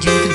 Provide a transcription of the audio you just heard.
Listen